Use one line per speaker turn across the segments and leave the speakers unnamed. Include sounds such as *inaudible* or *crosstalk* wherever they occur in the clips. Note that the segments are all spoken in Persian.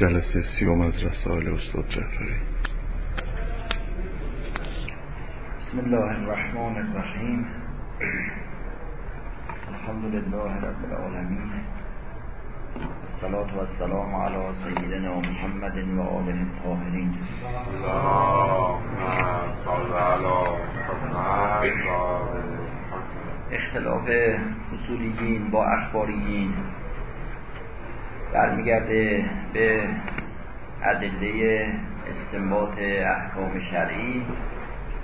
جلسه سیوم از رسائل استاد جعفری.
بسم الله الرحمن الرحیم. الحمد لله رب العالمین. الصلاة والسلام على سیدنا محمد و آله الطاهرین. اختلاف اصولیین با اخباریین. برمیگرده به ادله استنباط احکام شرعی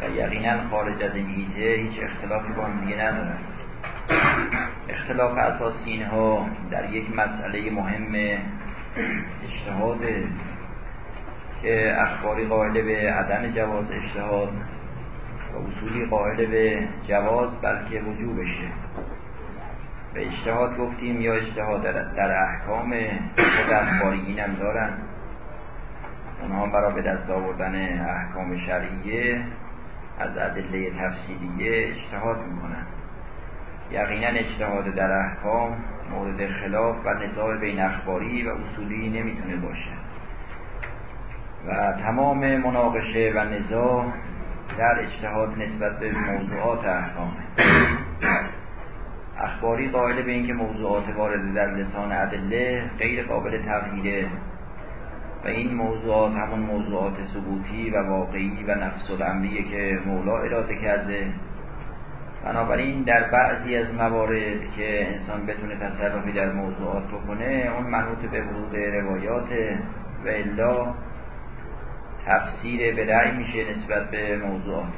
و یقینا خارج از این هیته هیچ اختلافی با هم دیگه ندارن. اختلاف اساسی اینها در یک مسئله مهم اجتهاد که اخباری قائل به عدم جواز اجتهاد و اصولی قائل به جواز بلکه وجوبشه. به اجتهاد گفتیم یا اجتهاد در احکام خود هم دارن. اونها برای به دست آوردن احکام شرعیه از ادله تفصیلیه اجتهاد می‌کنن. یقینا اجتهاد در احکام مورد خلاف و نزاع بین اخباری و اصولی نمی‌تونه باشه. و تمام مناقشه و نزاع در اجتهاد نسبت به موضوعات احکامه. اخباری قائل به اینکه موضوعات وارد در لسان ادله غیر قابل تغییره و این موضوعات همون موضوعات ثبوتی و واقعی و نفس الامریه که مولا اراده کرده. بنابراین در بعضی از موارد که انسان بتونه تصرفی در موضوعات بکنه اون منوط به ورود روایات و الا تفسیر به رأی میشه نسبت به موضوعات.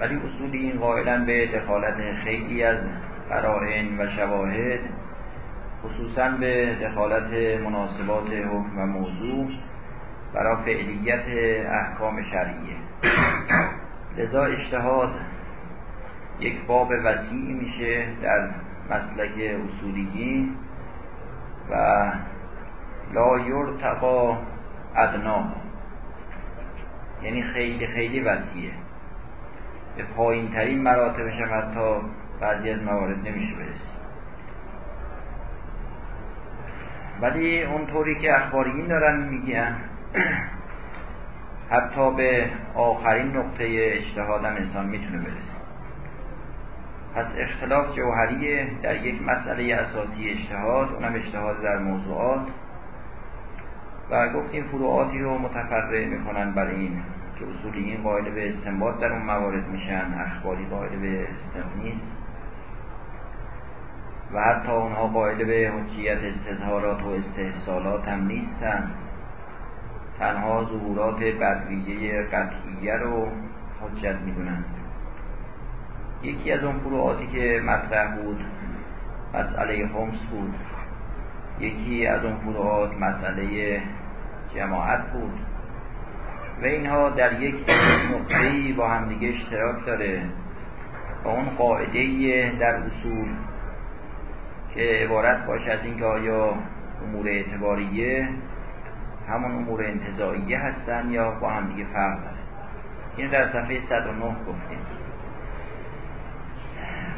ولی اصولی این قائلا به دخالت خیلی از قرائن و شواهد خصوصا به دخالت مناسبات حکم و موضوع برای فعلیت احکام شرعیه. لذا اجتهاد یک باب وسیعی میشه در مسلک اصولیین و لا یرتقا ادنا. یعنی خیلی خیلی وسیعه. به پایین ترین مراتبش هم حتی بعضی از موارد نمیشه برسید. ولی اونطوری که اخباریین دارن میگن *clears throat* حتی به آخرین نقطه اجتهادم انسان می‌تونه برسه. پس اختلاف جوهریه در یک مسئله اساسی اجتهاد اونم اجتهاد در موضوعات. و گفتیم فروعاتی رو متفرع می‌کنن برای این که اصولیین قائل به استنباط در اون موارد میشن اخباری قائل به نیست. و حتی اونها قائل به حجیت استظهارات و استحصالات هم نیستن. تنها ظهورات بدویه قطعیه رو حجت می‌دونن. یکی از اون فروعاتی که مطرح بود مسئله خمس بود. یکی از اون فروعات مسئله جماعت بود. و اینها در یک نقطه‌ای با همدیگه اشتراک داره. و اون قاعده در اصول که عبارت باشه از اینکه آیا امور اعتباریه همون امور انتظاییه هستن یا با هم دیگه فرق داره. این در صفحه 109 گفتیم.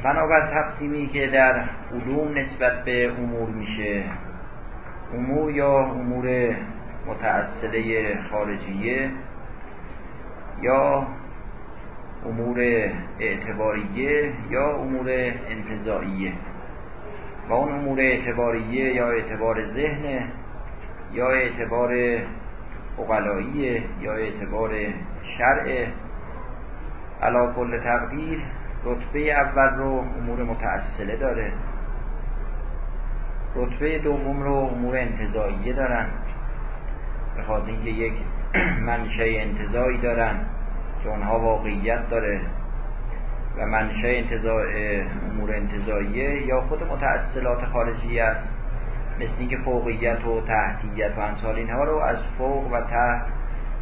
بنابر تقسیمی که در علوم نسبت به امور میشه امور یا امور متأصله خارجیه یا امور اعتباریه یا امور انتظاییه و اون امور اعتباریه یا اعتبار ذهن یا اعتبار اقلاییه یا اعتبار شرع. علا کل تقدیر رتبه اول رو امور متأصله داره. رتبه دوم رو امور انتظاییه دارن. به خاطر یک منشه انتظایی دارن که اونها واقعیت داره. و منشه انتظار امور انتظاییه یا خود متأصلات خارجی است. مثل اینکه فوقیت و تحتیت و امثال اینها رو از فوق و تحت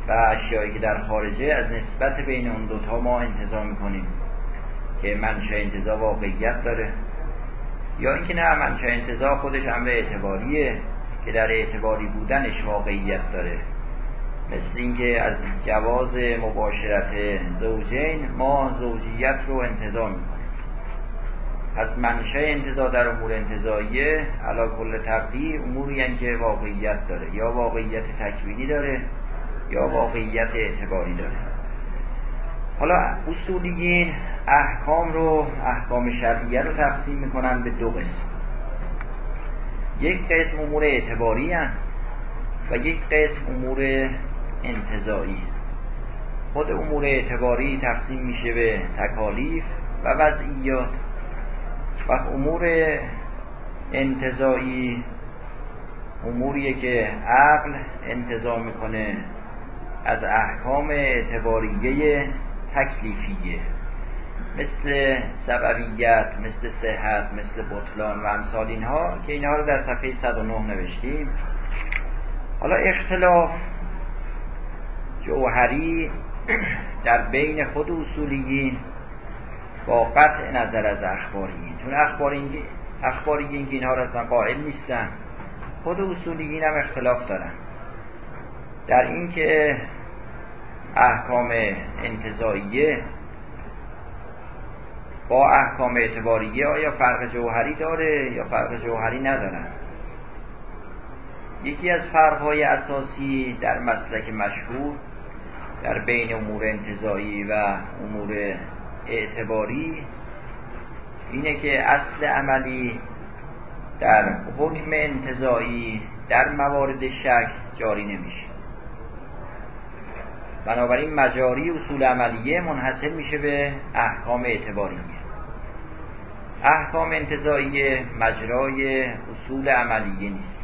و اشیایی که در خارجه از نسبت بین اون دوتا ما انتظار می‌کنیم که منشه انتظار واقعیت داره. یا اینکه نه منشه انتظار خودش امر اعتباریه که در اعتباری بودنش واقعیت داره. مثل اینکه از جواز مباشرت زوجین ما زوجیت رو انتظار می‌کنیم. پس منشه انتظار در امور انتظاییه علا کل تقدیر اموری که واقعیت داره. یا واقعیت تکوینی داره یا واقعیت اعتباری داره. حالا اصولیین احکام رو احکام شرعیه رو تقسیم می‌کنن به دو قسم. یک قسم امور اعتباری و یک قسم امور انتظایی خود امور اعتباری تقسیم میشه به تکالیف و وضعیات. و امور انتظایی اموریه که عقل انتظار می‌کنه از احکام اعتباریه تکلیفیه. مثل سببیت مثل صحت مثل بطلان و امثال اینها که اینها رو در صفحه 109 نوشتیم. حالا اختلاف جوهری در بین خود اصولیین با قطع نظر از اخباریین چون اخباریین اخباریین که اینها را اصلا قائل نیستن. خود اصولیین هم اختلاف دارن. در اینکه احکام انتظاییه با احکام اعتباریه آیا فرق جوهری داره یا فرق جوهری نداره یکی از فرقهای اساسی در مسلک مشهور در بین امور انتظایی و امور اعتباری اینه که اصل عملی در حکم انتظایی در موارد شک جاری نمیشه. بنابراین مجاری اصول عملیه منحصر میشه به احکام اعتباریه احکام انتظایی مجرای اصول عملیه نیست.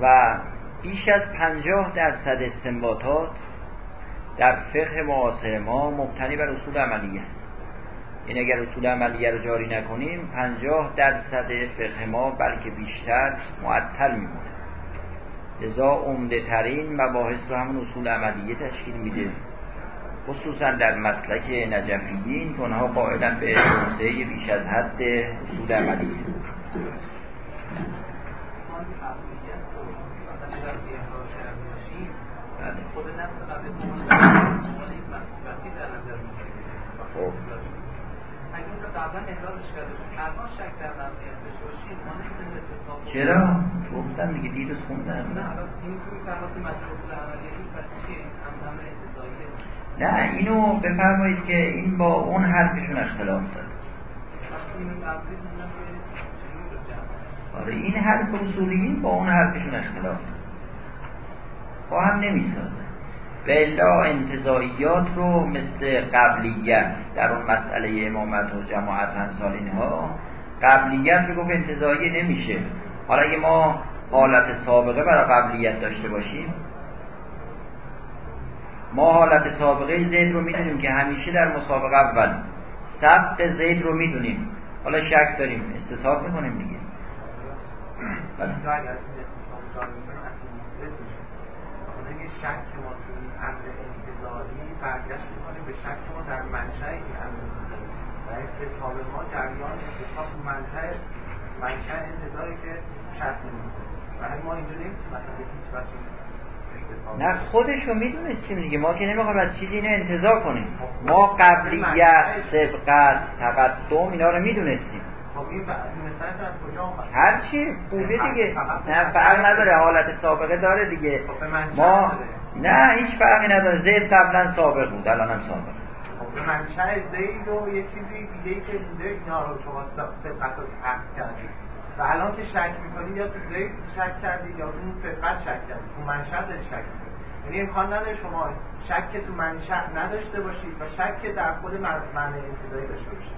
و بیش از پنجاه درصد استنباطات در فقه معاصر ما مبتنی بر اصول عملیه است. این اگر اصول عملیه رو جاری نکنیم پنجاه درصد فقه ما بلکه بیشتر معطل میمونه. لذا عمده ترین مباحث رو همون اصول عملیه تشکیل میده. خصوصا در مسلک نجفیین که اونها قائلا به توسعه بیش از حد اصول عملیه. چرا؟ گفتم دیگه دیروز خوندم نه اینو بفرمایید که این با اون حرفشون اختلاف داره. آره این حرف اصولیین با اون حرفشون اختلاف داره. با هم نمی‌سازه. و الا انتظاییات رو مثل قبلیت در اون مسئله امامت و جماعت همسال اینها قبلیت رو گفت انتظاییه نمیشه. حالا اگه ما حالت سابقه برای قبلیت داشته باشیم ما حالت سابقه زید رو می‌دونیم که همیشه در مسابقه اول سبق زید رو می‌دونیم حالا شک داریم استصحاب می‌کنیم دیگه بله.
شک ما تو این امر انتظاری برگشت می‌کنه به شک ما در منشأ این امر و کتاب ما جریان انتخاب منشأ منشأ انتظاری که شک نیست و ما اینجا به هیچ وجه
نه خودش رو می‌دونستیم دیگه ما که نمی‌خوایم از چیزی اینه انتظار کنیم. ما قبلیت سبقت تقدم اینا رو می‌دونستیم.
خب
هر چی بوده دیگه. نه فرق نداره حالت سابقه داره دیگه.
خب
ما نه هیچ فرقی نداره. زید قبلا سابق بود الان هم سابق.
خب به منشأ زید و یه چیزی دیگه که بوده اینا رو شما سبقت رو حق کردید. و الان که شک می‌کنید یا تو زید شک کردید یا اون سبقت شک کردید تو منشأ دارید شک می‌کنید یعنی امکان نداره شما شک تو منشأ نداشته باشید و شک در خود معنی انتظاری داشته باشید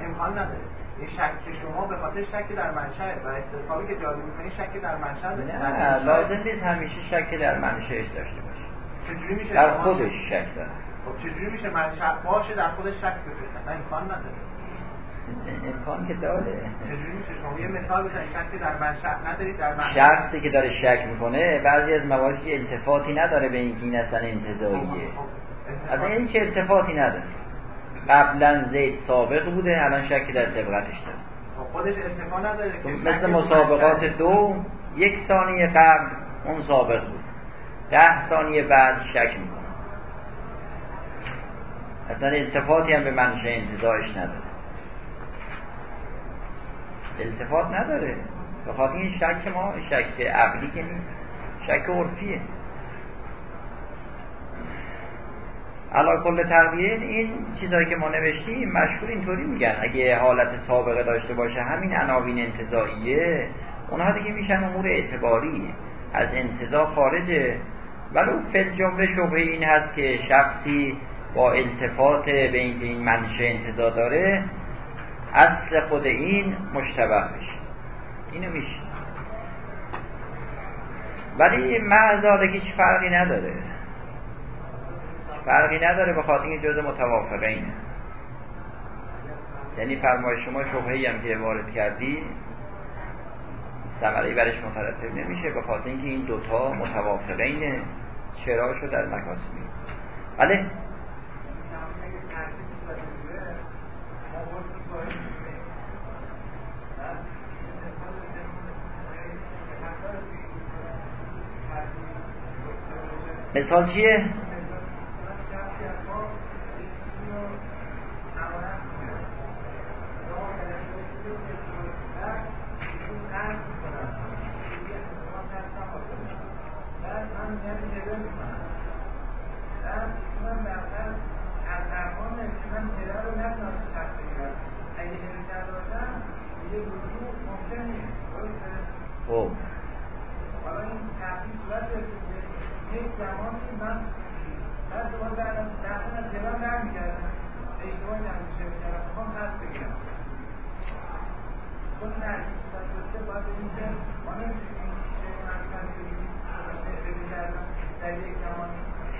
امکان نداره. این شک شما به خاطر شک در منشأ و استثابی که جاری می‌کنید شک در منشأ
نه لازم نیست همیشه شک در منشأش داشته باشه
چجوری میشه
در خودش شک داره.
خب چجوری میشه منشأ باشه در خودش شک بشه نه امکان نداره.
امکان که داره. شخصی که داره شک می‌کنه بعضی از مواردی التفاتی نداره به اینکه این اصلا انتظاییه
خب،
اصلا این چه التفاتی نداره. قبلا زید سابق بوده الان شکی در سبقتش داره.
خب، خودش نداره
مثل مسابقات دو یک ثانیه قبل اون سابق بود. ده ثانیه بعد شک می‌کنه. اصلا التفاتی هم به منشه انتظارش نداره. التفات نداره. به خاطر این شک ما شک عقلی که نیست شک عرفیه. علا کل تقویه این چیزهایی که ما نوشتیم مشهور اینطوری میگن. اگه حالت سابقه داشته باشه همین عناوین انتظاییه اونها دیگه میشن امور اعتباری. از انتظار خارجه. ولو فل جمله شبه این هست که شخصی با التفات به اینکه این منشه انتظار داره اصل خود این مشتبه بشه اینو میشه. ولی محض هیچ فرقی نداره. فرقی نداره به خاطر این جز متوافقه اینه یعنی فرمای شما شبهی هم که وارد کردی ثمره برش مترتب نمیشه به خاطر اینکه این دوتا متوافقه اینه چرا شد در مکاسمی بله مثال چیه؟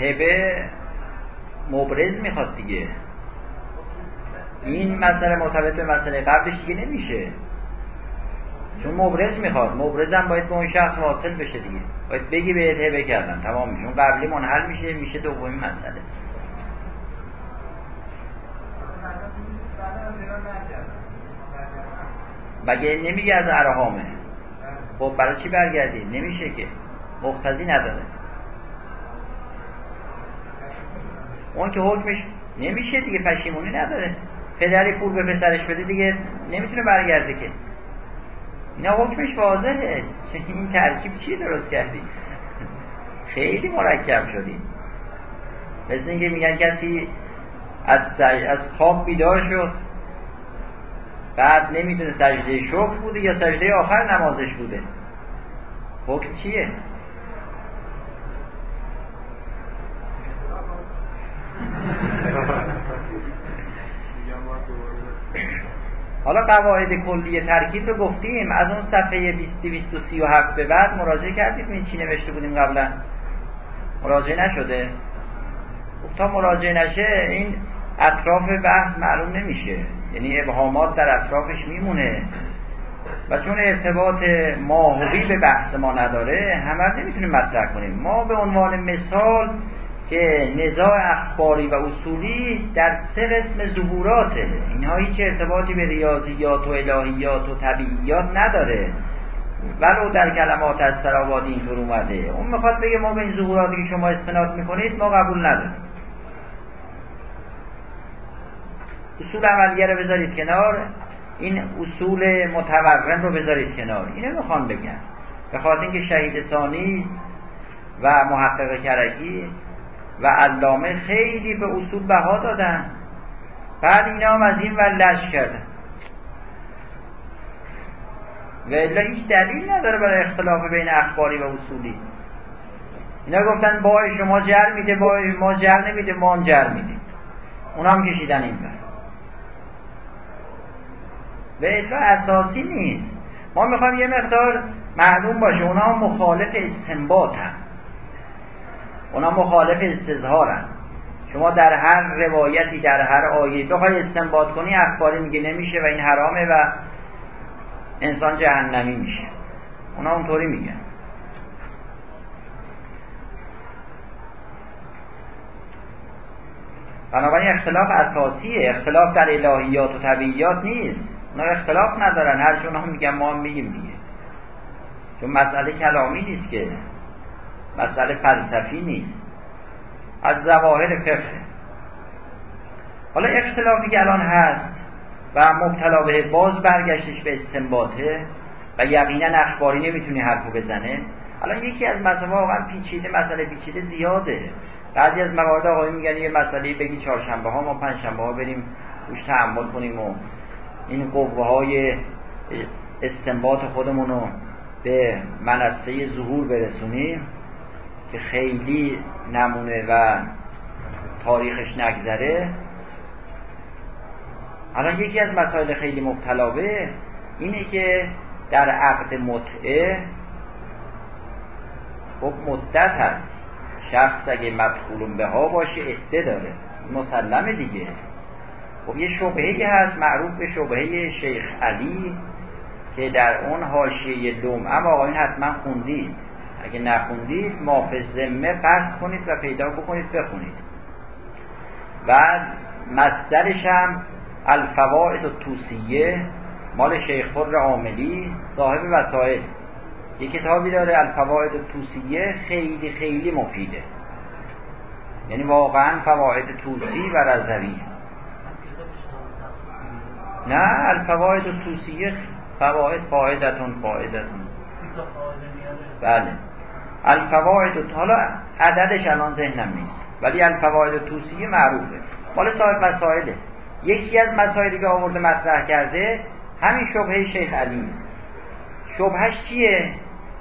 هبه مبرز می‌خواد دیگه. این مسئله مرتبط به مسئله قبلش دیگه نمیشه. چون مبرز می‌خواد. مبرزم باید به اون شخص واصل بشه دیگه. باید بگی به هبه کردن. تمام میشه. اون قبلی منحل میشه میشه دومین مسئله. مگه نمیگه از ارهامه خب برای چی برگردی؟ نمیشه که. مقتضی نداره. اون که حکمش نمیشه دیگه پشیمونی نداره. پدری پول به پسرش بده دیگه نمی‌تونه برگرده که. اینا حکمش واضحه. این ترکیب چی درست کردی؟ خیلی مرکب شدی. مثل اینکه میگن کسی از, از خواب بیدار شد بعد نمی‌دونه سجده شکر بوده یا سجده آخر نمازش بوده. حکم چیه؟ حالا قواعد کلی ترکیب رو گفتیم. از اون صفحه 237 به بعد مراجعه کردید. این چی نوشته بودیم قبلا؟ مراجعه نشده. خب تا مراجعه نشه این اطراف بحث معلوم نمیشه. یعنی ابهامات در اطرافش میمونه. و چون ارتباط ماهوی به بحث ما نداره همه نمی‌تونیم مطرح کنیم. ما به عنوان مثال که نزاع اخباری و اصولی در سه قسم ظهوراته. اینها هیچ ارتباطی به ریاضیات و الهیات و طبیعیات نداره. ولو در کلمات از سرابادی اینطور اومده. اون می‌خواد بگه ما به این ظهوراتی که شما استناد می‌کنید ما قبول نداریم. اصول عملیه رو بذارید کنار. این اصول متورم رو بذارید کنار. اینو می‌خوان بگن. به خاطر اینکه شهید ثانی و محقق کرکی و علامه خیلی به اصول بها دادن. بعد اینا هم از این ور لش کردن. و الا هیچ دلیل نداره برای اختلاف بین اخباری و اصولی. اینا گفتن با شما جر میده با ما جر نمیده ما هم جر میده اونا هم کشیدن این بر و الا اساسی نیست. ما می‌خوایم یه مقدار معلوم باشه اونا هم مخالف استنباط هم اونا مخالف استظهارن. شما در هر روایتی در هر آیه بخوای استنباط کنی اخباری میگه نمیشه و این حرامه و انسان جهنمی میشه. اونا اونطوری میگن. بنابراین اختلاف اساسیه. اختلاف در الهیات و طبیعیات نیست. اونا اختلاف ندارن. هر چون هم میگن ما هم میگیم دیگه. چون مسئله کلامی نیست که. مسئله فلسفی نیست. از زواهر فقه. حالا اختلافی که الان هست و مبتلا به باز برگشتش به استنباطه و یقینا اخباری نمی‌تونی حرفو بزنه. الان یکی از مسئله واقعا پیچیده مسئله پیچیده زیاده. بعضی از موارد آقای میگن یه مسئله بگی چهارشنبه ها ما پنجشنبه ها بریم روش تحمل کنیم و این قوه های استنباط خودمون رو به منصه ظهور برسونیم. که خیلی نمونه و تاریخش نگذره. الان یکی از مسائل خیلی مبتلابه اینه که در عقد متعه خب مدت هست. شخص اگه مدخول به ها باشه عده داره. مسلمه دیگه. خب یه شبهه هست معروف به شبهه شیخ علی که در اون حاشیه اما آقایون حتما خوندید. اگه نخوندید مافز زمه قصد کنید و پیدا بکنید بخونید. و مصدرش هم الفوائد و توسیه مال شیخ فر عاملی صاحب وسائل. یه کتابی داره الفوائد توسیه خیلی خیلی مفیده. یعنی واقعا فواید توسی و رضوی. نه الفوائد توسیه فواید فایدتون فایدتون بله. الفوائد حالا عددش الان ذهنم نیست ولی الفوائد توسیه معروفه. مال صاحب مسائله یکی از مسائلی که آورده مطرح کرده همین شبهه شیخ علی. شبهش چیه؟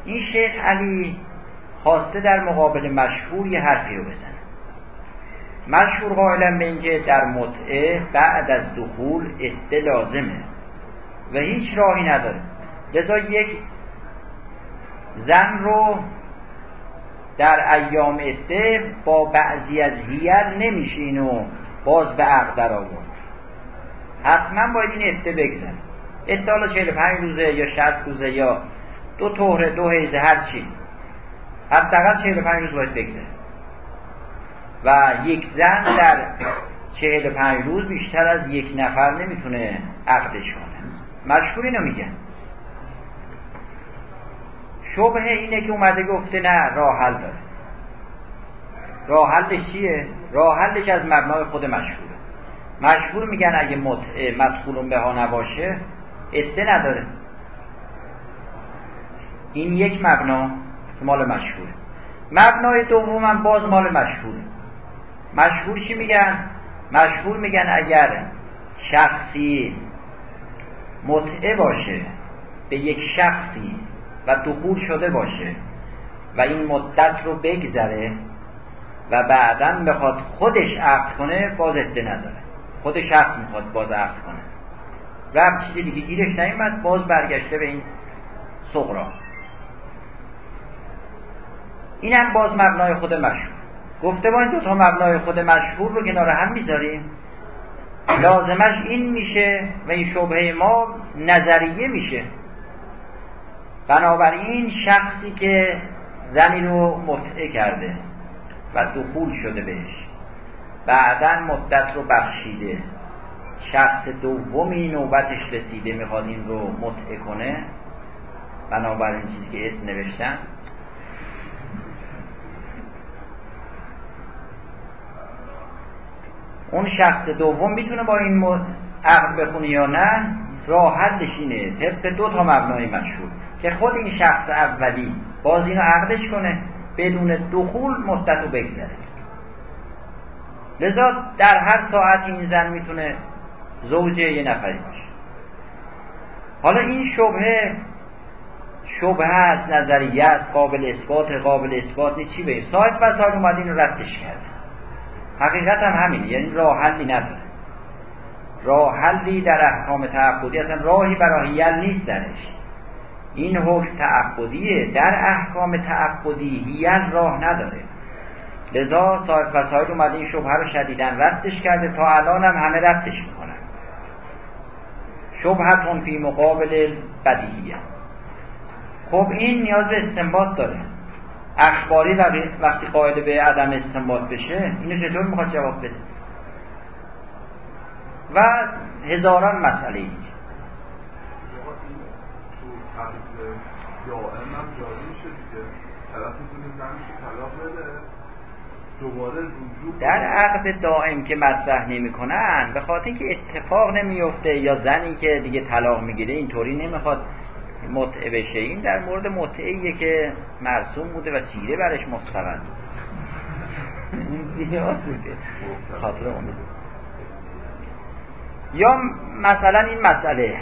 این شیخ علی خواسته در مقابل مشهور یه حرفی رو بزنه. مشهور قائلا به در متعه بعد از دخول عده لازمه و هیچ راهی نداره. لذا یک زن رو در ایام عده با بعضی از هیر نمیشه اینو باز به عقد در آورد حتما باید این عده بگذره عده حالا 45 روزه یا 60 روزه یا دو طهره دو هیزه هر چی. حداقل 45 روز باید بگذره و یک زن در 45 روز بیشتر از یک نفر نمی‌تونه عقدش کنه. مشهور اینو میگن. شبه اینه که اومده گفته نه راه حل داره. راه حلش چیه؟ راه حلش از مبنای خود مشهوره. مشهور میگن اگه مدخولون به ها نباشه عده نداره. این یک مبنا مال مشهوره. مبنای دوم باز مال مشهوره. مشهور چی میگن؟ مشهور میگن اگر شخصی متعه باشه به یک شخصی و دخول شده باشه و این مدت رو بگذره و بعدا بخواد خودش عقد کنه باز عده نداره. خود شخص می‌خواد باز عقد کنه. رفت چیزی دیگه گیرش نیمد باز برگشته به این صغرا این هم باز مبنای خود مشهور. گفته با این دو تا مبنای خود مشهور رو کنار هم می‌ذاریم. لازمش این میشه و این شبهه ما نظریه میشه. بنابراین شخصی که زنی رو متعه کرده و دخول شده بهش بعدا مدت رو بخشیده شخص دومی نوبتش رسیده می‌خواد این رو متعه کنه بنابراین چیزی که اسم نوشتن اون شخص دوم می‌تونه با این عقد بخونه یا نه راه حلش اینه طبق دو تا مبنای مشهور. که خود این شخص اولی باز اینو عقدش کنه بدون دخول مدت رو بگذره. لذا در هر ساعت این زن می‌تونه زوجه یه نفری باشه. حالا این شبهه شبهه است نظریه است قابل اثبات قابل اثبات نیست. چی بگیم صاحب بسار اومد این رو ردش کرده حقیقت هم همینه یعنی راه حلی نداره. راه حلی در احکام تعبدی اصلا راهی برای یل نیست درش. این حکم تعبدیه در احکام تعبدی هیل راه نداره. لذا صاحب وسایل اومده این شبه رو شدیدن ردش کرده تا الان هم همه ردش می‌کنن. شبهتون فی مقابل بدیهیه. خب این نیاز به استنباط داره. اخباری وقتی قائل به عدم استنباط بشه اینو چطور می‌خواد جواب بده؟ و هزاران مسئله دیگه
دائم هم جاری میشه دیگه. طرف می‌تونه زنش طلاق بده.
در عقد دائم که مطرح نمی‌کنن به خاطر اینکه اتفاق نمیفته یا زنی که دیگه طلاق می‌گیره اینطوری نمی‌خواد متعه بشه. این در مورد متعه که مرسوم بوده و سیره برش مستقل. خاطر یا مثلا این مسئله.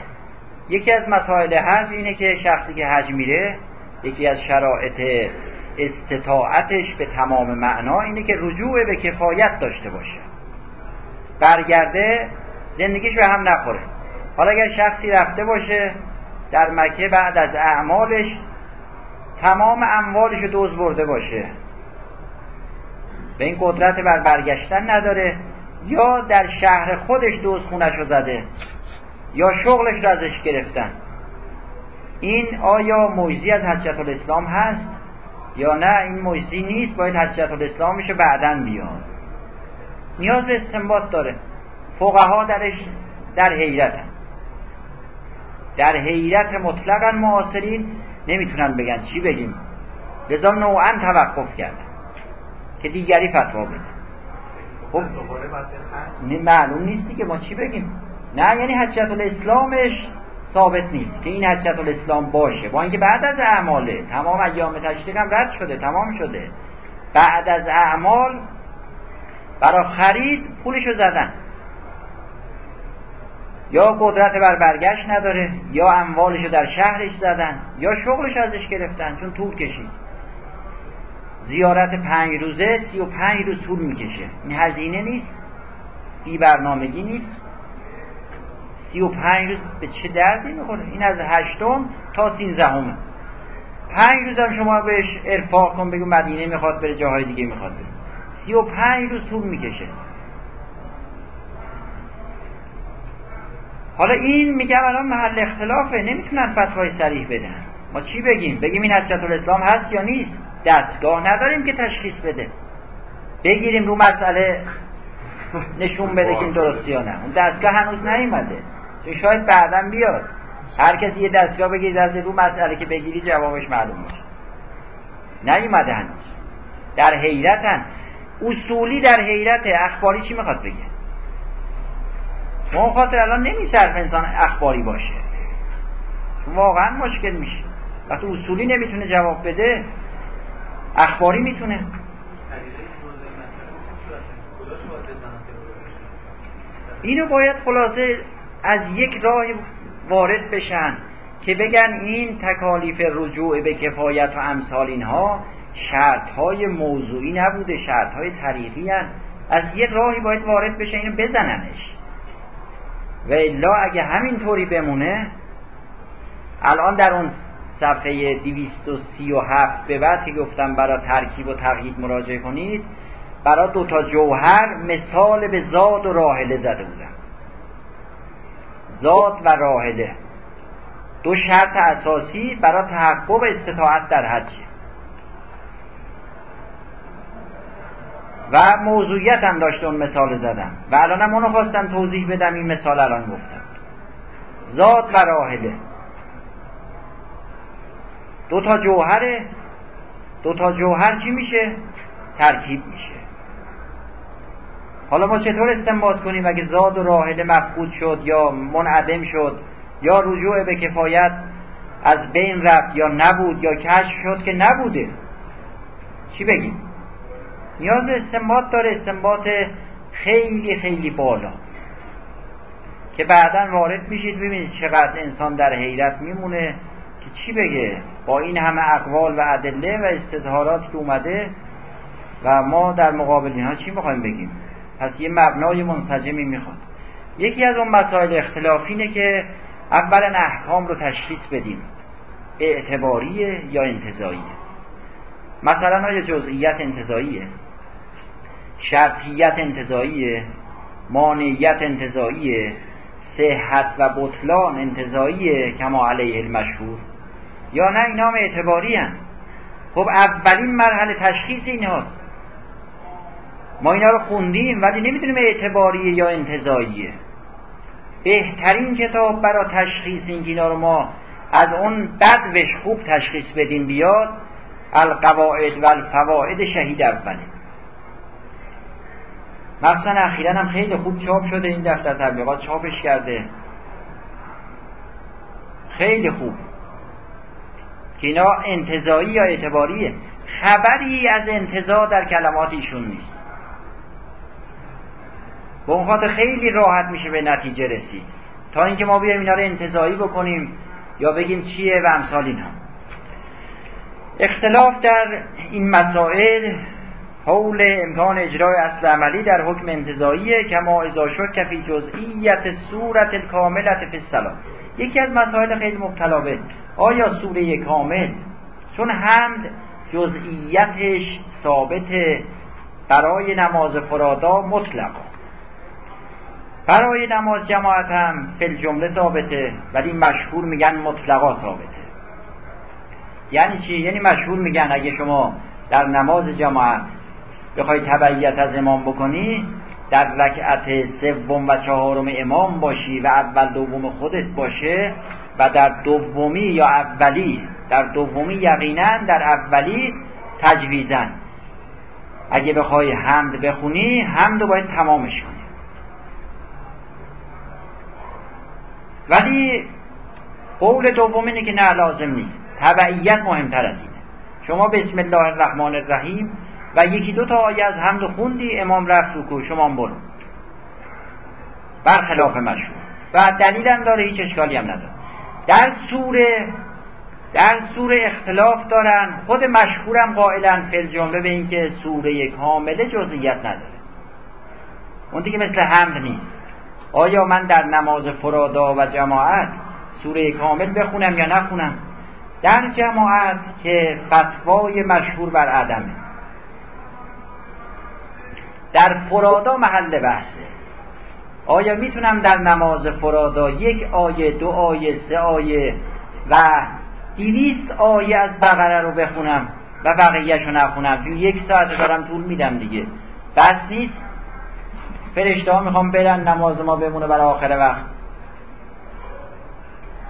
یکی از مسائل حج اینه که شخصی که حج میره یکی از شرایط استطاعتش به تمام معنا اینه که رجوع به کفایت داشته باشه. برگرده زندگیش به هم نخوره. حالا اگر شخصی رفته باشه در مکه بعد از اعمالش تمام اموالش دوز برده باشه. به این قدرت بر برگشتن نداره یا در شهر خودش دوز خونش رو زده. یا شغلش رو ازش گرفتن. این آیا موجزی از حجت الاسلام هست؟ یا نه این موجزی نیست باید حجت الاسلام میشه بعدا بیاد. نیاز به استنباط داره. فقها درش در حیرتن در حیرت مطلقا معاصرین نمی‌تونن بگن. چی بگیم؟ لذا نوعا توقف کردن. که دیگری فتوا بده. خب معلوم نیستی که ما چی بگیم؟ نه یعنی حجت الاسلامش ثابت نیست که این حجت الاسلام باشه. با اینکه بعد از اعماله تمام ایام تشریق هم رد شده تمام شده. بعد از اعمال برای خرید پولشو زدن. یا قدرت بر برگشت نداره یا اموالشو در شهرش زدن یا شغلش ازش گرفتن چون طول کشید. زیارت پنج روزه سی و پنج روز طول می‌کشه. این هزینه نیست. بی برنامگی نیست. سی و پنج روز به چه دردی می‌خوره؟ این از هشتم تا سینزدهم پنج روز هم شما بهش ارفاق کن بگو مدینه می‌خواد بره جاهای دیگه می‌خواد بره. سی و پنج روز طول می‌کشه. حالا این میگم الان محل اختلافه نمی‌تونن فتوای سریح بدن. ما چی بگیم؟ بگیم این حجت الاسلام هست یا نیست؟ دستگاه نداریم که تشخیص بده. بگیریم رو مسئله نشون بده که این درستی یا نه. اون دستگاه هنوز نیومده. شاید بعدا بیاد. هر کسی یه دستگاه بگیر دست رو مسئله که بگیری جوابش معلوم باشه. نیومده هنوز. در حیرتن اصولی در حیرت اخباری چی می‌خواد بگه؟ ما خاطر الان نمیصرف انسان اخباری باشه. واقعا مشکل میشه. وقتی اصولی نمی‌تونه جواب بده اخباری می‌تونه. اینو باید خلاصه از یک راه وارد بشن که بگن این تکالیف رجوع به کفایت و امثال اینها شرط های موضوعی نبوده شرط های طریقی هن. از یک راهی باید وارد بشه اینو بزننش و الا اگه همینطوری بمونه الان در اون صفحه 237 به بعد که گفتم برای ترکیب و تقیید مراجعه کنید برای دوتا جوهر مثال به زاد و راهله زده بودم زاد و راهله دو شرط اساسی برای تحقق استطاعت در حج. و موضوعیت هم داشته مثال زدم. و الانم اونو خواستم توضیح بدم این مثال الان گفتم. زاد و راهله دو تا جوهره. دو تا جوهر چی میشه؟ ترکیب میشه. حالا ما چطور استنباط کنیم اگه زاد و راحله مفقود شد یا منعدم شد یا رجوع به کفایت از بین رفت یا نبود یا کشف شد که نبوده؟ چی بگیم؟ نیاز به استنباط داره استنباط خیلی خیلی بالا که بعدا وارد میشید ببینید چقدر انسان در حیرت میمونه که چی بگه؟ با این همه اقوال و ادله و استظهارات که اومده و ما در مقابل اینها چی می‌خوایم بگیم؟ پس یه مبنای منسجمی می‌خواد. یکی از اون مسائل اختلافی اینه که اولا احکام رو تشخیص بدیم. اعتباریه یا انتظاییه؟ مثلا آیا جزئیت انتظاییه؟ شرطیت انتظاییه؟ مانعیت انتظاییه؟ صحت و بطلان انتظاییه؟ کما علیه المشهور؟ یا نه اینا هم اعتباری هن. خب اولین مرحله تشخیص این هاست ما اینا رو خوندیم ولی نمی‌دونیم اعتباریه یا انتظاییه بهترین کتاب برای تشخیص این اینا رو ما از اون بدوش خوب تشخیص بدیم بیاد القواعد و الفواعد شهید اوله. مخصوصا اخیرا هم خیلی خوب چاپ شده این دفتر تبلیغات چاپش کرده. خیلی خوب. که اینا انتظایی یا اعتباریه؟ خبری از انتظار در کلمات ایشون نیست. به اون خاطر خیلی راحت میشه به نتیجه رسید. تا اینکه ما بیایم اینا رو انتظایی بکنیم یا بگیم چیه و امثال اینا اختلاف در این مسائل حول امکان اجرای اصل عملی در حکم انتظاییه کما ازا شد فی جزئیت صورت الکاملت فی یکی از مسائل خیلی مبتلا آیا سوره کامل چون حمد جزئیتش ثابت برای نماز فرادا مطلق برای نماز جماعت هم فل جمله ثابته ولی مشهور میگن مطلقا ثابته. یعنی چی؟ یعنی مشهور میگن اگه شما در نماز جماعت بخوای تبعیت از امام بکنی در رکعت سوم و چهارم امام باشی و اول دوم خودت باشه و در دومی یا اولی در دومی یقینا در اولی تجویزن اگه بخوای حمد بخونی حمد باید تمامش کنی. ولی قول دوم اینه که نه لازم نیست. تبعیت مهمتر از اینه. شما بسم الله الرحمن الرحیم و یکی دو تا آیه از حمد خوندی امام رفت رکوع شما برو. برخلاف مشهور و دلیل هم داره هیچ اشکالی هم نداره. در سوره در سوره اختلاف دارن. خود مشهورم قائلا فل جمله به اینکه سوره کامله جزئیت نداره. اون دیگه مثل حمد نیست. آیا من در نماز فرادا و جماعت سوره کامل بخونم یا نخونم؟ در جماعت که فتوای مشهور بر عدمه. در فرادا محل بحثه. آیا می‌تونم در نماز فرادا یک آیه دو آیه سه آیه و دیویست آیه از بقره رو بخونم و بقیهش رو نخونم یک ساعت دارم طول میدم دیگه. بس نیست. فرشته ها می‌خوام برن نماز ما بمونه برای آخر وقت.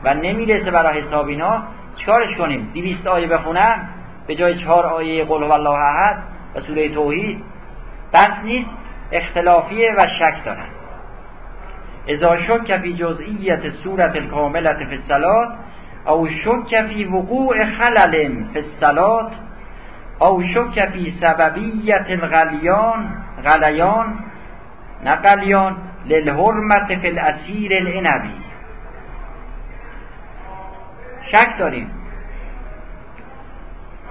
و نمی‌رسه برای حساب اینا. چیکارش کنیم؟ دیویست آیه بخونم به جای چهار آیه قل هو الله احد و سوره توحید. بس نیست اختلافیه و شک دارن. اذا شک فی جزئیت صورت الکاملت فی او شک فی وقوع خلل فی او شک فی سببیت الغلیان غلیان نه غلیان للحرمت فی الاسیر الانبی شک داریم.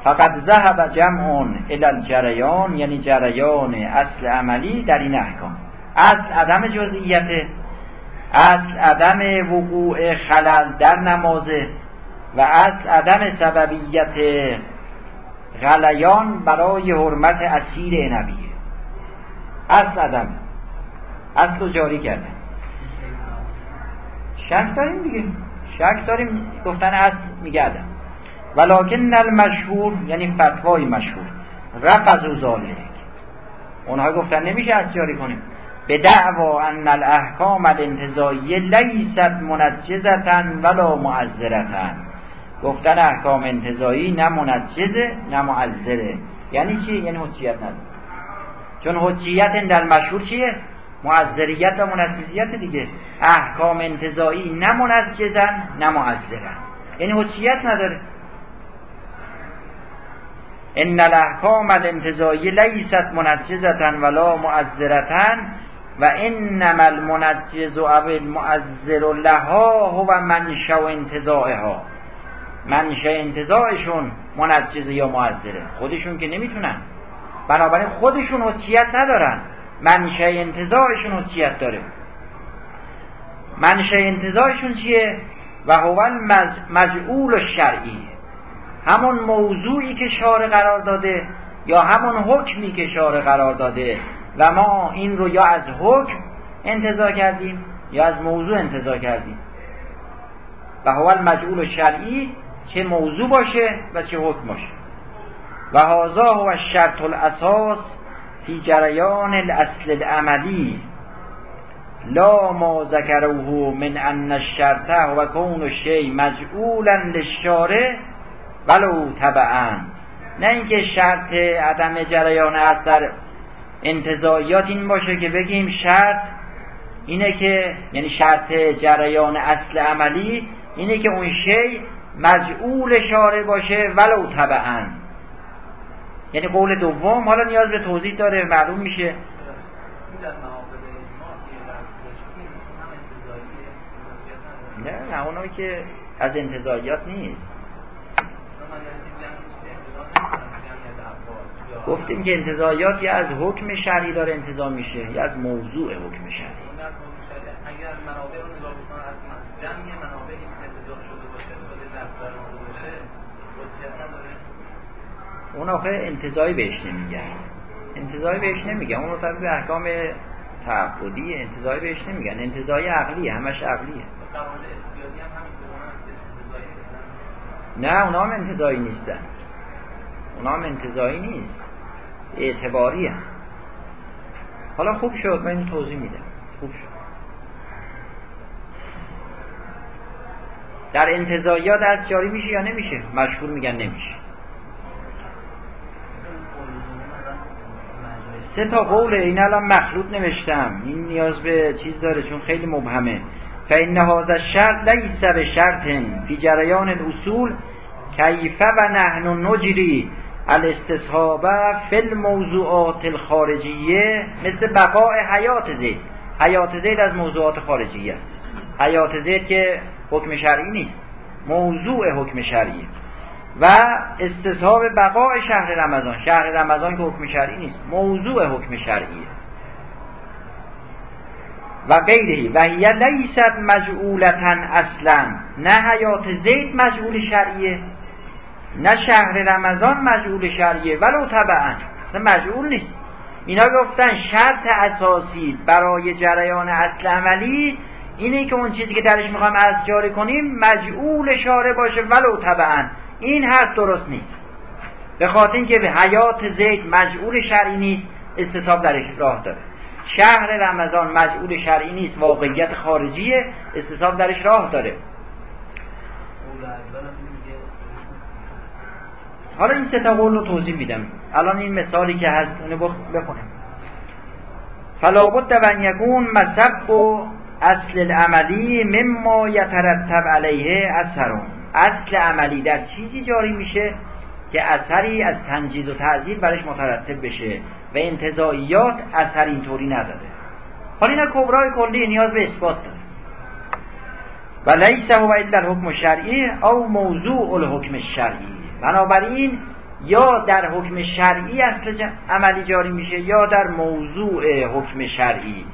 فقط ذهب جمع الى الجریان یعنی جریان اصل عملی در این احکام. اصل عدم جزئیت اصل عدم وقوع خلل در نمازه و اصل عدم سببیت غلیان برای حرمت اسیر نبیه. اصل عدم. اصل جاری کرده شک داریم دیگه. شک داریم گفتن اصل میگه ولکن المشهور یعنی فتوای مشهور رفض و ذالک. اونها گفتن نمیشه از جاری کنیم. به دعوا ان الاحکام الانتظاییه لیست منجزتن ولا معذرتن. گفتن احکام انتظایی نه منجزه نه معذره. یعنی چی؟ یعنی حجیت نداره. چون حجیت در مشهور چیه؟ معذریت و منجزیت دیگه. احکام انتظایی نه منجزن نه معذرن. یعنی حجیت نداره. ان الاحکام الانتظایی لیست منجزتا ولا معذرتا و انما المنجز او المعذر لها هو منشا انتظائها. منشا انتظائشون منجز یا معذره. خودشون که نمی‌تونن. بنابراین خودشون حجیت ندارن. منشا انتظائشون حجیت داره. منشا انتظائشون چیه؟ و هو المجعول الشرعی. همون موضوعی که شارع قرار داده یا همون حکمی که شارع قرار داده و ما این رو یا از حکم انتظار کردیم یا از موضوع انتظار کردیم. و هو المجعول شرعی چه موضوع باشه و چه حکم باشه. و هازا هو الشرط الاساس فی جریان الاصل العملی. لا ما ذکروه من ان الشرطه و کون الشی مجعولا للشارع ولو تبعا. نه اینکه شرط عدم جریان اثر انتظایات این باشه که بگیم شرط اینه که یعنی شرط جریان اصل عملی اینه که اون شی مجعول شاره باشه ولو طبعا یعنی قول دوم حالا نیاز به توضیح داره معلوم میشه. نه نه اونا که از انتظایات نیست. گفتیم که انتظایات یا از حکم شرعی داره انتظام میشه یا از موضوع حکم شرعی اگر منابع رو نگاه از جمعی منابع شده باشه اون آخه انتظایی بهش نمیگن. انتظایی بهش نمیگن. اون به احکام تعبدی انتظایی بهش نمیگن. انتظایی عقلیه همش عقلیه نه اونا هم انتظایی نیستن. اونا هم انتظایی نیست. اعتباری هم. حالا خوب شد من این توضیح میدم. خوب شد. در انتظایات از جاری میشه یا نمیشه؟ مشهور میگن نمیشه. سه تا قوله این الان مخلوط نوشتم. این نیاز به چیز داره چون خیلی مبهمه. فإن هذا الشرط فی جریان الاصول کیفه و نحن نجری الاستصحاب فی الموضوعات الخارجیه مثل بقاء حیات زید. حیات زید از موضوعات خارجیه است. حیات زید که حکم شرعی نیست. موضوع حکم شرعی. و استصحاب بقاء شهر رمضان. شهر رمضان که حکم شرعی نیست. موضوع حکم شرعیه. و غیره. و هی لیست مجعولتا اصلا. نه حیات زید مجعول شرعیه نه شهر رمضان مجعول شرعیه. ولو طبعا. مجعول نیست. اینا گفتن شرط اساسی برای جریان اصل عملی اینه که اون چیزی که درش می‌خوایم از جاری کنیم مجعول شاره باشه. ولو طبعا. این حرف درست نیست. به خاطر اینکه به حیات زید مجعول شرعی نیست استصحاب درش راه داره. شهر رمضان مجعول شرعی نیست واقعیت خارجیه استصحاب درش راه داره. حالا این سه قول رو توضیح میدم. الان این مثالی که هست اونو بخونیم. فلا بد و یکون اصل العملی مما یترتب علیه اثرون. اصل عملی در چیزی جاری میشه که اثری از تنجیز و تعذیر برش مترتب بشه و انتظاییات اثر اینطوری نداره. حالا اینا کبرای کلی نیاز به اثبات داره و لیس هو الا الحکم شرعی او موضوع الحکم شرعی. بنابراین یا در حکم شرعی اصل عملی جاری میشه یا در موضوع حکم شرعی.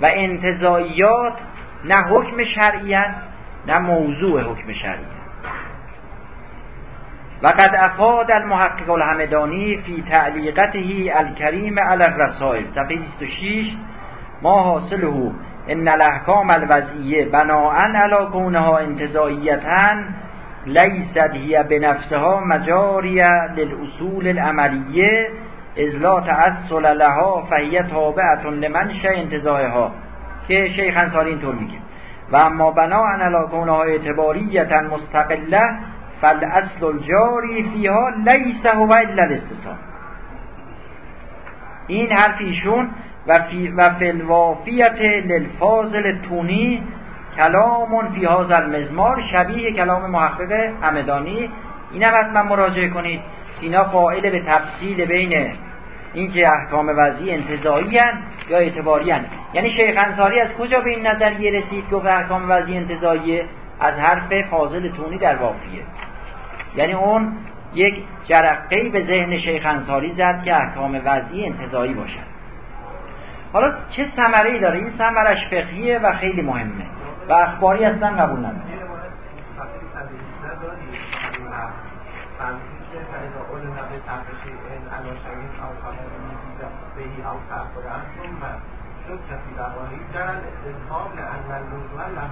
و انتظایات نه حکم شرعی نه موضوع حکم شرعی. و قد افاد المحقق الحمدانی فی تعلیقته الکریم علی الرسائل. صفحه 26 ما حاصله ان الاحکام الوضعیه بناء علی کونها انتظاییتا لیست هی بنفسها مجاریه للاصول العملیه از لا تعصل لها فهی تابعت لمنشأ انتظایها که شیخ انصاری اینطور میگه. و اما بنا علا کونها اعتباریتا مستقله فالاصل الجاری فیها لیس هو الا الاستثاب این حرف ایشون و فی و فی الوافیت للفاضل تونی کلامون فی هذا المزمار شبیه کلام محقق همدانی. این هم حتما مراجعه کنید. اینا قائل به تفصیل بین اینکه احکام وضعی انتظایی یا اعتباری هن. یعنی شیخ انصاری از کجا به این نظریه رسید گفت احکام وضعی انتظایی از حرف فاضل تونی در وافیه یعنی اون یک جرقه به ذهن شیخ انصاری زد که احکام وضعی انتظایی باشد. حالا چه ثمره داره؟ این ثمرش فقهیه و خیلی مهمه و اخباری اصلا قبول نداره شد کسی روانی جرن استثاب لأن الموضوع له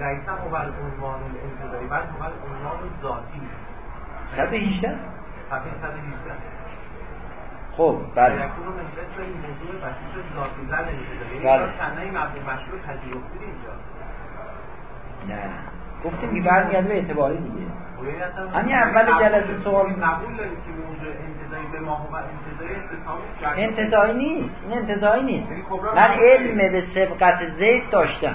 لیس هو العنوان الانتظاری بل هو العنوان ذاتی صفحه 18 صفحه 118 خب بله. یکون نسبت به این موضوع بسیط ذاتی زن انتظاری. کنه مبنی مشروع پذیرفتی اینجا. نه. گفتیم که برمیگرده به اعتباری دیگه همین اول جلسه سوال
قبول دارید که موضوع انتظایی به
نیست این انتظایی نیست من علم به سبقت زید داشتم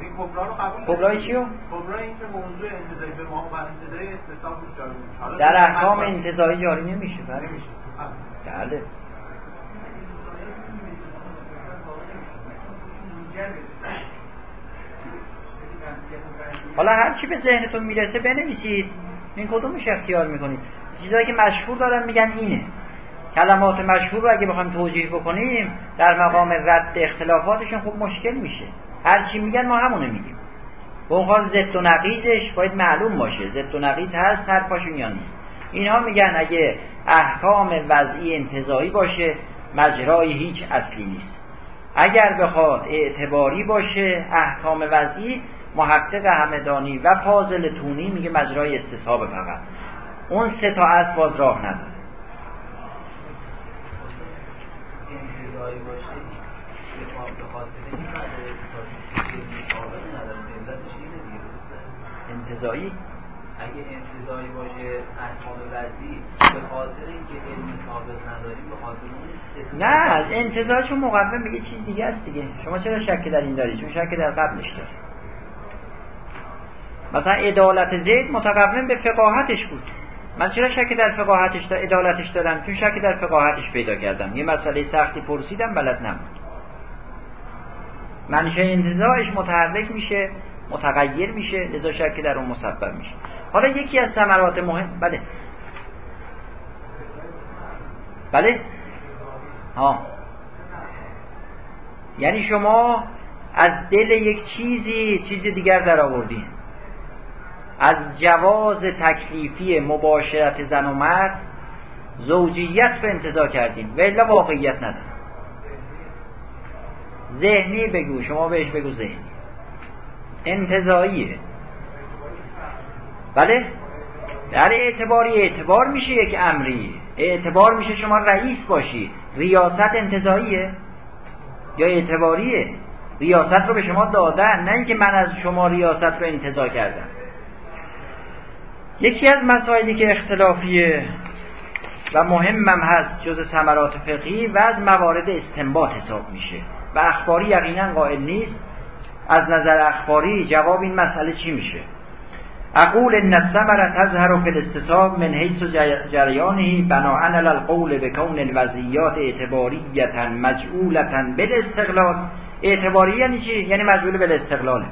این کبرا رو قبول
کبرای چیو؟
این که موضوع به و استثاب جاری میشه حالا
در احکام انتظایی جاری نمیشه بله
نمیشه
بله حالا هر چی به ذهنتون می‌رسه بنویسید. این کدومش اختیار می‌کنید؟ چیزایی که مشهور دارن میگن اینه. کلمات مشهور رو اگه بخوایم توجیه بکنیم در مقام رد اختلافاتشون خوب مشکل میشه. هر چی میگن ما همونه میگیم. به اون ضد و نقیضش باید معلوم باشه. ضد و نقیض هست حرفاشون یا نیست. اینها میگن اگه احکام وضعی انتظایی باشه مجرای هیچ اصلی نیست. اگر بخواد اعتباری باشه احکام وضعی محقق همدانی و فاضل تونی میگه مجرای استصحاب فقط. اون سه تا از باز راه نداره.
انتظاری
انتظایی
اگه انتظاری باشه احکام وضعی به خاطر اینکه علم ثابت نداریم به خاطر اون
نه انتظارشون مقوم به یه چیز دیگه است دیگه. شما چرا شک در این دارید؟ چون شک در قبلش دارید. مثلا عدالت زید متقوم به فقاهتش بود. من چرا شک در فقاهتش دا عدالتش دارم؟ چون شک در فقاهتش پیدا کردم. یه مسئله سختی پرسیدم بلد نبود. منشه انتظارش متحرک میشه متغیر میشه لذا شک در اون مسبب میشه. حالا یکی از ثمرات مهم بله. بله. ها یعنی شما از دل یک چیزی چیز دیگر در آوردین. از جواز تکلیفی مباشرت زن و مرد زوجیت به انتظار کردیم. و واقعیت نداره. ذهنی بگو شما بهش بگو ذهنی. انتظاییه بله؟ در اعتباری اعتبار میشه یک امری. اعتبار میشه شما رئیس باشی. ریاست انتظاییه یا اعتباریه. ریاست رو به شما دادن. نه اینکه من از شما ریاست رو انتظار کردم. یکی از مسائلی که اختلافیه و مهمم هست جز ثمرات فقهی و از موارد استنباط حساب میشه و اخباری یقینا قائل نیست. از نظر اخباری جواب این مسئله چی میشه؟ اقول ان الثمره تظهر فی الاستصاب من حیث جریانه بناء علی القول بکون الوضعیات اعتباریتا مجعولتا بالاستقلال. اعتباری یعنی چی؟ یعنی مجعول بالاستقلاله.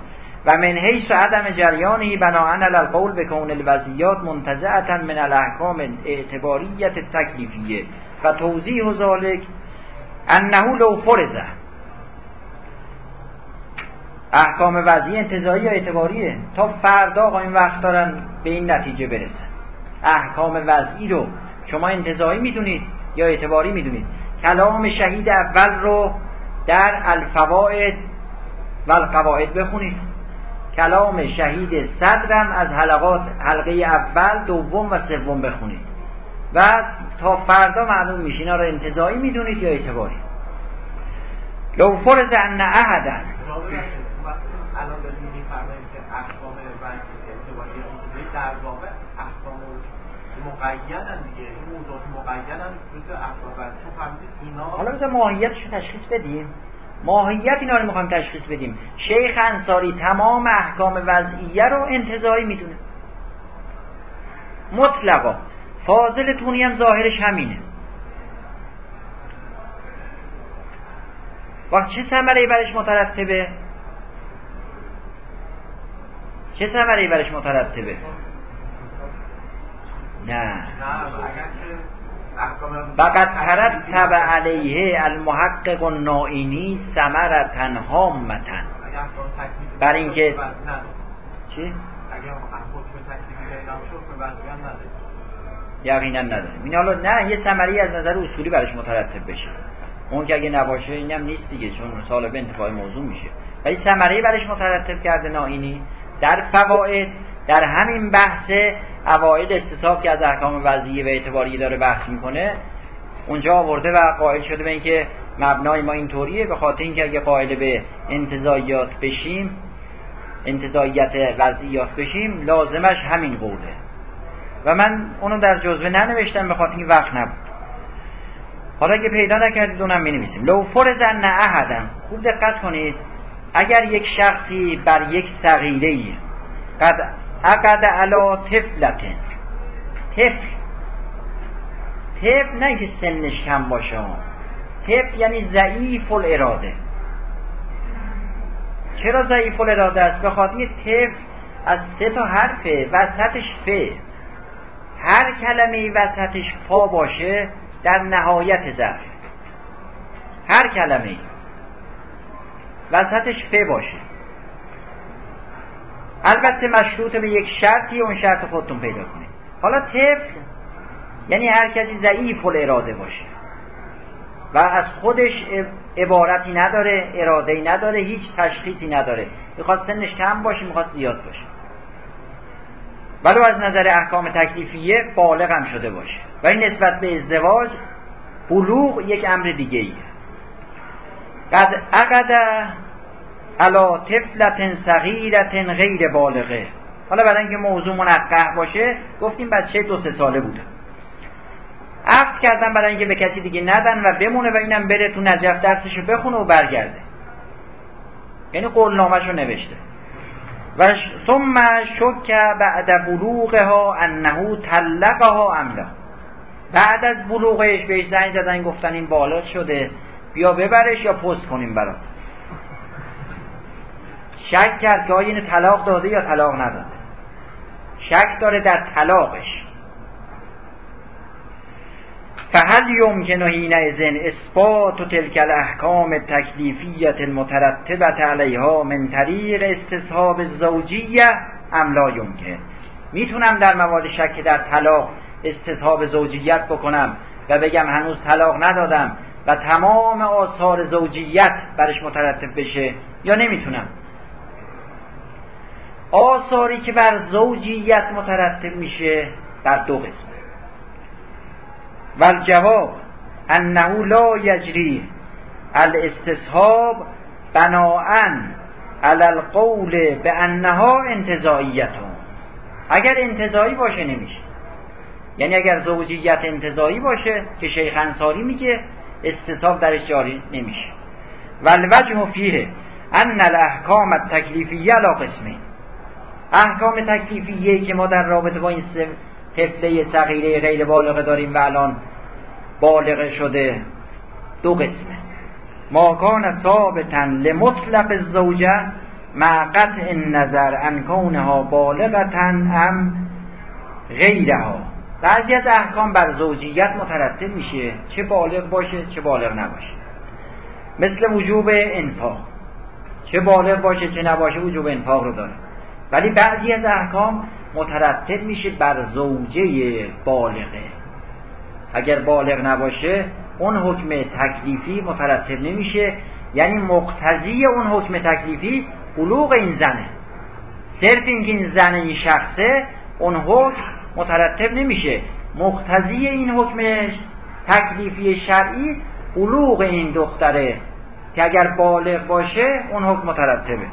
و من حیث عدم جریانه بناء علی القول بکون الوضعیات منتزعتا من الاحکام اعتباریت تکلیفیه. و توضیح ذلك انه لو فرزه احکام وضعی انتظایی یا اعتباریه. تا فردا آقایون وقت دارن به این نتیجه برسن. احکام وضعی رو شما انتظایی می‌دونید یا اعتباری می‌دونید. کلام شهید اول رو در الفوائد و القواعد بخونید. کلام شهید صدرم از حلقات حلقه اول دوم و سوم بخونید. و تا فردا معلوم میشه اینا رو انتظایی می‌دونید یا اعتباری. لو فرض ان احدن.
الان داریم میفرماییم که احکام اعتباری در واقع احکام مقیدن دیگه. این موضوعات مقیدن. مثل احکام چون فهمیدید اینا
حالا بذار ماهیتش رو تشخیص بدیم. ماهیت اینا رو می‌خوایم تشخیص بدیم. شیخ انصاری تمام احکام وضعیه رو انتظاری می‌دونه. مطلقا. فاضل تونی هم ظاهرش همینه. وقت چه ثمره برش مترتبه؟ چه ثمره برش مترتبه؟ نه. فقط ترتب علیه المحقق النائینی ثمرتن هامتن بر اینکه چی؟ یقینا نداره. این حالا نه یه ثمری از نظر اصولی برش مترتب بشه. اون که اگه نباشه اینم نیست دیگه چون سال به انتفاع موضوع میشه. ولی ثمره برش مترتب کرده نائینی در فواید در همین بحث اواید استصاب که از احکام وضعی و اعتباری داره بحث می‌کنه اونجا آورده و قائل شده به اینکه مبنای ما اینطوریه به خاطر اینکه اگه قائل به انتظایات بشیم انتظاییت وضعیات بشیم لازمش همین قوله. و من اونو در جزوه ننوشتم به خاطر اینکه وقت نبود. حالا که پیدا نکردید اونم می نویسیم لو فرزن احدن. خوب دقت کنید. اگر یک شخصی بر یک سغیره ای قد عقد علا طفلتن. طفل. طفل نه که سنش کم باشه طفل یعنی ضعیف الاراده. چرا ضعیف الاراده است؟ به خاطر طفل از سه تا حرفه وسطش ف هر کلمه وسطش فا باشه در نهایت ضعف. هر کلمه. وسطش ف باشه. البته مشروط به یک شرطی اون شرط خودتون پیدا کنید. حالا طفل یعنی هر کسی ضعیف اراده باشه و از خودش عبارتی نداره اراده ای نداره هیچ تشخیصی نداره. می‌خواد سنش کم باشه می‌خواد زیاد باشه. ولو از نظر احکام تکلیفیه بالغ هم شده باشه. و این نسبت به ازدواج بلوغ یک امر دیگه ایه قد علا طفلت صغیرت غیر بالغه. حالا برای اینکه موضوع منقه باشه گفتیم بچه دو سه ساله بوده. عقد کردن برای اینکه به کسی دیگه ندن و بمونه و اینم بره تو نجف درسشو بخونه و برگرده. یعنی قولنامهشو نوشته. و ثم شک بعد بلوغها انه طلقها املا بعد از بلوغش بهش زنگ زدن گفتن این بالغ شده بیا ببرش یا پست کنیم برات. شک کرد که آیا این طلاق داده یا طلاق نداده. شک داره در طلاقش. فهل یمکن ازن اثبات تلک الاحکام تکلیفیت المترتبت علیها من طریق استصحاب زوجیه ام لا یمکن. می‌تونم در مواد شک در طلاق استصحاب زوجیت بکنم و بگم هنوز طلاق ندادم و تمام آثار زوجیت برش مترتب بشه یا نمی‌تونم؟ آثاری که بر زوجیت مترتب میشه در دو قسم و الجواب انه لا یجری الاستصحاب بناعا علی القول به انها انتظاییتون اگر انتظایی باشه نمیشه. یعنی اگر زوجیت انتظایی باشه که شیخ انصاری میگه استصحاب درش جاری نمیشه. و الوجه فیه ان الاحکام التکلیفیه لا قسمه احکام تکلیفیه که ما در رابطه با این طفله صغیره غیر بالغه داریم و الان بالغه شده دو قسمه. ما کان لمطلق الزوجه مع قطع نظر ان بالغتن ام غیرها. بعضی از احکام بر زوجیت مترتب میشه. چه بالغ باشه چه بالغ نباشه. مثل وجوب انفاق. چه بالغ باشه چه نباشه وجوب انفاق رو داره. ولی بعضی از احکام مترتب میشه بر زوجه بالغه اگر بالغ نباشه اون حکم تکلیفی مترتب نمیشه. یعنی مقتضی اون حکم تکلیفی بلوغ این زنه. صرف اینکه این زن این شخصه اون حکم مترتب نمیشه. مقتضی این حکم تکلیفی شرعی بلوغ این دختره که اگر بالغ باشه اون حکم مترتبه.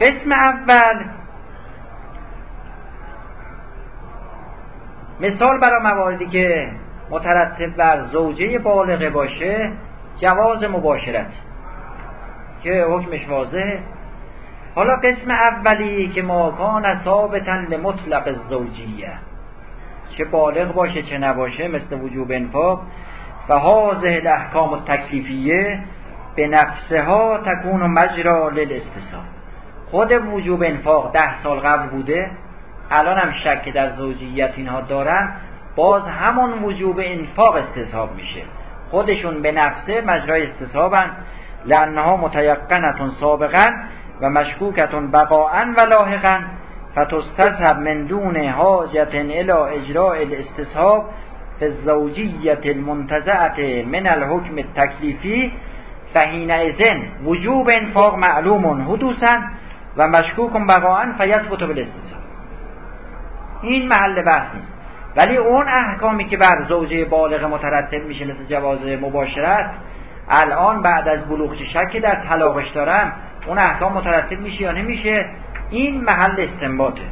قسم اول مثال برای مواردی که مترتب بر زوجه بالغه باشه جواز مباشرت که حکمش واضحه. حالا قسم اولی که ماکان ثابتا لمطلق الزوجیه. چه بالغ باشه چه نباشه مثل وجوب انفاق. و حاضه الاحکام التکلیفیه به نفسها تکون و مجرا للاستصاب خود وجوب انفاق ده سال قبل بوده. الان هم شک در زوجیت اینها دارن باز همون وجوب انفاق استصحاب میشه. خودشون به نفسه مجرای استصحابن لانها متیقنتون سابقا و مشکوکتون بقاعا و لاحقا فتستصحب من دون حاجت الى اجراء الاستصحاب فی الزوجیت المنتزعت من الحکم التکلیفی فهین ازن وجوب انفاق معلوم حدوثا و مشکوک بقاعا فیثبت بالاستصحاب این محل بحث نیست. ولی اون احکامی که بر زوجه بالغ مترتب میشه مثل جواز مباشرت الان بعد از بلوغ شک در طلاقش دارم اون احکام مترتب میشه یا نمیشه؟ این محل استنباطه.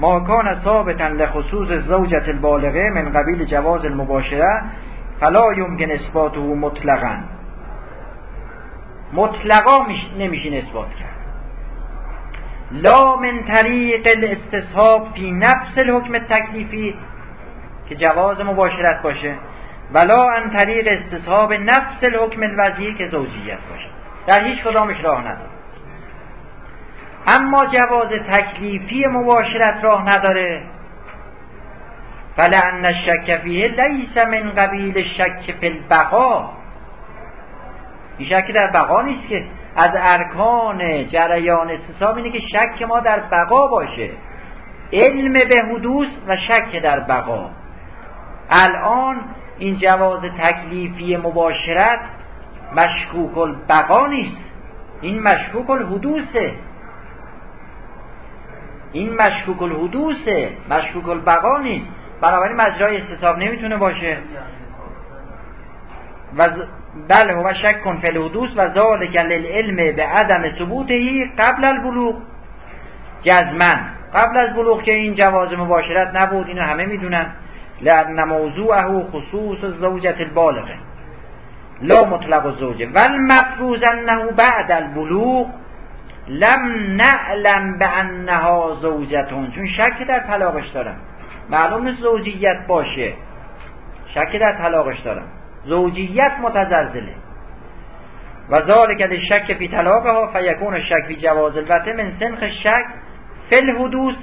ما کان ثابتا لخصوص زوجت البالغه من قبیل جواز المباشره فلا یمکن اثباته مطلقا. مطلقا نمیشه اثبات کرد. لا من طریق الاستصحاب فی نفس الحکم تکلیفی که جواز مباشرت باشه. ولا ان طریق استصحاب نفس الحکم الوضعی که زوجیت باشه. در هیچ کدامش راه نداره. اما جواز تکلیفی مباشرت راه نداره. فلعن الشک فیه لیس من قبیل شک فی البقا. این شک در بقا نیست که از ارکان جریان استصحاب اینه که شک ما در بقا باشه. علم به حدوث و شک در بقا. الان این جواز تکلیفی مباشرت مشکوک البقا نیست. این مشکوک الحدوثه. این مشکوک الحدوثه. مشکوک البقا نیست. بنابراین مجرای استصحاب نمی‌تونه باشه. و بله و شک کن فی الحدوث و ذالک للعلم به عدم ثبوتهی قبل البلوغ جزمن. قبل از بلوغ که این جواز مباشرت نبود اینو همه می‌دونن. لأن موضوعه خصوص زوجت البالغه لا مطلق الزوجه والمفروض انه بعد البلوغ لم نعلم به انها زوجتون. چون شک در طلاقش دارم. معلوم زوجیت باشه. شک در طلاقش دارم. زوجیت متزلزله. و ذالک شک فی طلاقها فیکون شک فی جواز البته من سنخ شک فی الحدوث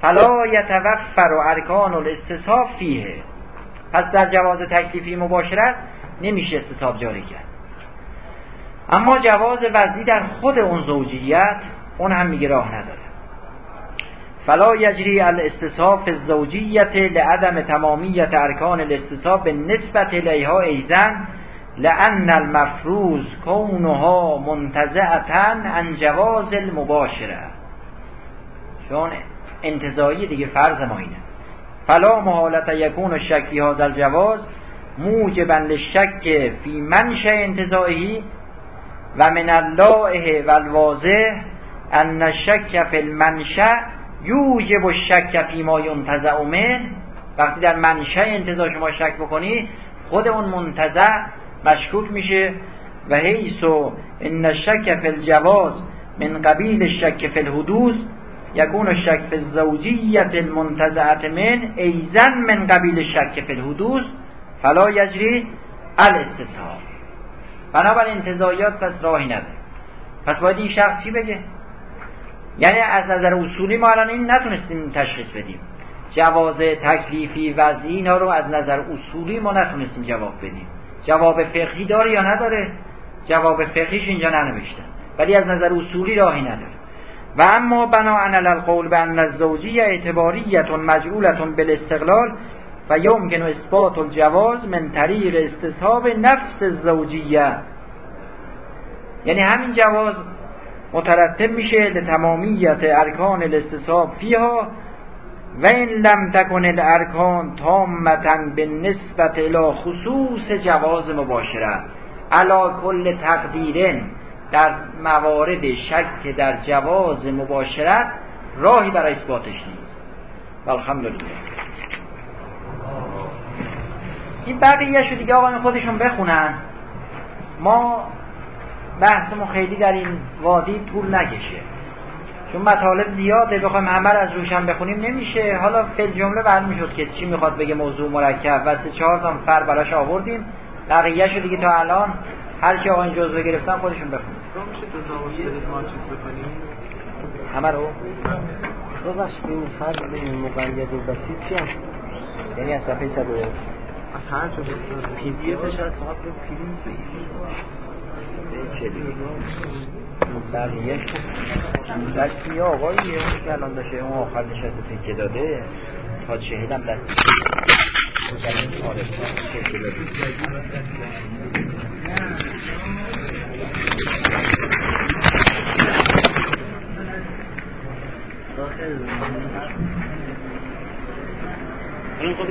فلا یتوفر ارکان الاستصحاب فیه. پس در جواز تکلیفی مباشرت نمیشه استصحاب جاری کرد. اما جواز وضعی در خود اون زوجیت اون هم میگه راه نداره. فلا یجری الاستصحاب الزوجیت لعدم تمامیت ارکان الاستصحاب به نسبت لیها ایزن لان المفروض کونها منتزعتا عن جواز المباشره. چون انتظایی دیگه فرض ما اینه. فلا محالت یکون الشک فی هذا الجواز موجبا للشک فی منشأ انتزاعی و من الله و الواضح ان الشک فی المنشأ یوجب الشک فی ما ینتزع من وقتی در منشأ انتزاع شما شک بکنی خود اون منتزع مشکوک میشه و حیث ان الشک فی الجواز من قبیل الشک فی الحدوث یکون شک فی الزوجیت المنتزعة من ایضا من قبیل شک فی الحدوث فلا یجری الاستصحاب بنابراین انتزاعیات پس راهی نداره. پس باید این شخص چی بگه؟ یعنی از نظر اصولی ما الان این نتونستیم تشخیص بدیم. جواز تکلیفی وضعی اینا رو از نظر اصولی ما نتونستیم جواب بدیم. جواب فقهی داره یا نداره؟ جواب فقهیش اینجا ننوشتن ولی از نظر اصولی راهی نداره. و اما بناء علی القول بان الزوجیه اعتباریت مجعولت بالاستقلال و یمکن اثبات الجواز من طریق استصحاب نفس الزوجیه. یعنی همین جواز مترتب میشه لتمامیت ارکان الاستصحاب فیها و این لم تکن الارکان تامتا به نسبت الى خصوص جواز مباشره علا کل تقدیرن در موارد شک در جواز مباشرت راهی برای اثباتش نیست. الحمدلله این بقیه شو دیگه آقایون خودشون بخونن. ما بحثمون خیلی در این وادی طول نکشه. چون مطالب زیاده بخوایم همه از روشن بخونیم نمیشه. حالا فل جمله معلوم شد که چی می‌خواد بگه موضوع مرکب. و سه چهار تا فر براش آوردیم. بقیه شو دیگه تا الان هر کی آقایون جزوه گرفتن خودشون بخونن. همه رو؟
ببخش به این فرق به این مقید و بسیط چی هم؟
یعنی از صفحه 100
از هر جا پی دی افش از قبل پرینت
چه دیگه بقیه دستی آقاییه که الان داشته اون آخر نشسته تکه داده تا دستی آره تکه داده
این خود